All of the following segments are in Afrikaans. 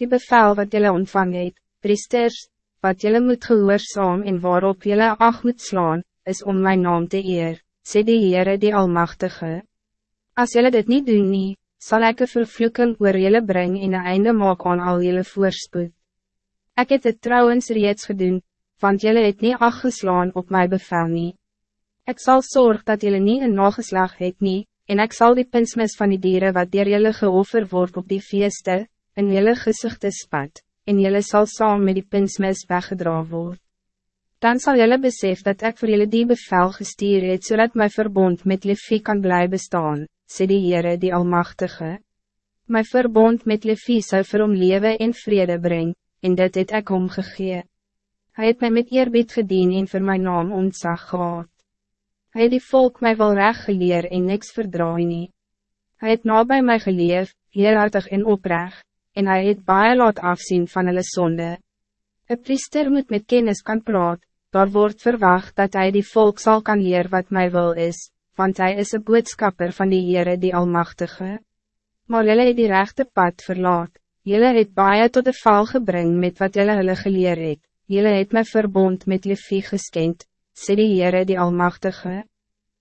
Die bevel wat jullie ontvang het, priesters, wat jullie moet gehoorzaam en waarop jullie ag moet slaan, is om mijn naam te eer, sê die Heere die Almachtige. Als jullie dit niet doen nie, sal ek een vervloeking oor jullie breng en een einde maak aan al jullie voorspoed. Ik het het trouwens reeds gedoen, want jullie het niet afgeslaan op mijn bevel nie. Ik zal zorgen dat jullie niet een nageslag het nie, en ik zal die pinsmis van die dieren wat dier jullie geoffer wordt op die feeste, in jullie gezichten spat, en jullie zal saam met die pinsmis weggedra word. Dan zal jullie besef dat ik voor jullie die bevel gestuur het, zodat mijn verbond met Levi kan blijven bestaan, sê die Heere die Almachtige. Mijn verbond met Levi zou vir hom lewe en vrede brengen, en dit het ek omgegee. Hij het mij met eerbied gedien en voor mijn naam ontzag gehad. Hij het die volk mij wel recht geleer en niks verdraai nie. Hij het na bij mij geleef, heerhartig en oprecht, en hij het baie laat afzien van hulle sonde. Een priester moet met kennis kan praat, daar wordt verwacht dat hij die volk zal kan leer wat mij wil is, want hij is een boodskapper van die Heere die Almachtige. Maar jullie het die rechte pad verlaat, jullie het baie tot de val gebring met wat jullie hulle geleer het, jullie het my verbond met Levi geskenkt, sê die Heere die Almachtige.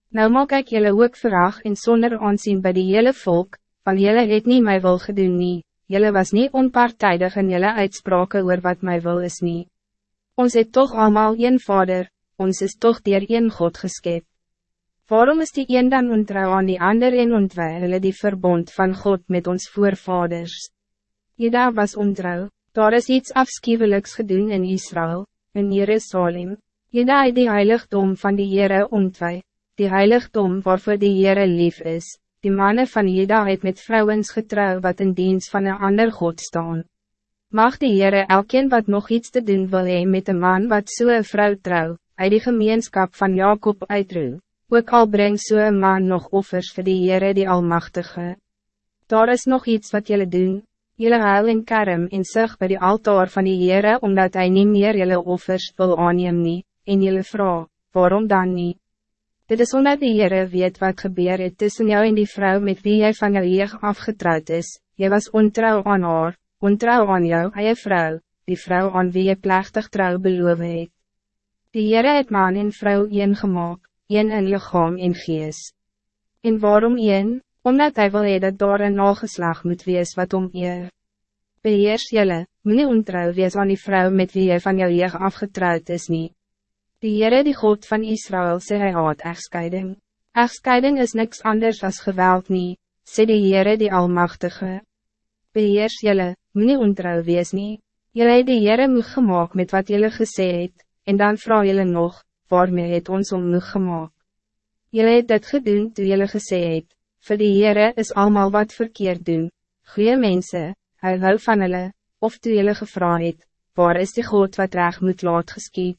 Nou maak ik jullie ook verag en zonder aanzien bij die hele volk, van jullie het niet mij wil gedoen nie, jullie was niet onpartijdig in jullie uitspraken oor wat mij wil is nie. Ons het toch allemaal een vader, ons is toch dier een God geskep. Waarom is die een dan ontrouw aan die ander en ontwij hulle die verbond van God met ons voorvaders? Jeda was ontrouw, daar is iets afschuwelijks gedoen in Israël, in Jerusalem. Jeda het die heiligdom van die Heere ontwij, die heiligdom waarvoor die Heere lief is, die mannen van Jeda het met vrouwens getrouw wat in dienst van een ander God staan. Mag die Heere elkeen wat nog iets te doen wil hee met een man wat so een vrouw trouw, uit die gemeenschap van Jacob uitroe, ook al breng so een man nog offers voor die Heere die Almachtige. Daar is nog iets wat jullie doen, jullie huil en karm en sig bij die altaar van die Heere omdat hij niet meer jullie offers wil aanneem nie, en jullie vrouw, waarom dan niet? Dit is omdat die Heere weet wat gebeur het tussen jou en die vrouw met wie jy van jou jeug afgetrouwd is, jy was ontrouw aan haar, ontrouw aan jou, eie vrouw, die vrouw aan wie jy plechtig trouw beloof het. Die Heere het man en vrou een gemaakt, een in lichaam en gees. En waarom een? Omdat hij wil hee dat daar een nageslag moet wees wat om eer. Beheers jylle, moet nie ontrouw wees aan die vrouw met wie jy van jou jeug afgetrouwd is niet. Die Heere die God van Israël sê hy haat echtscheiding. Echtscheiding is niks anders als geweld nie, sê die Heere die Almachtige. Beheers jylle, moet nie ontrouw wees nie. Jylle het die Heere moeg gemaakt met wat jylle gesê het, en dan vraag jylle nog, waarmee het ons om moeg gemaakt. Jylle het dit gedoen toe jylle gesê het, vir die Heere is allemaal wat verkeerd doen. Goeie mense, hy hou van hulle, of toe jylle gevra het, waar is die God wat reg moet laat geskiet.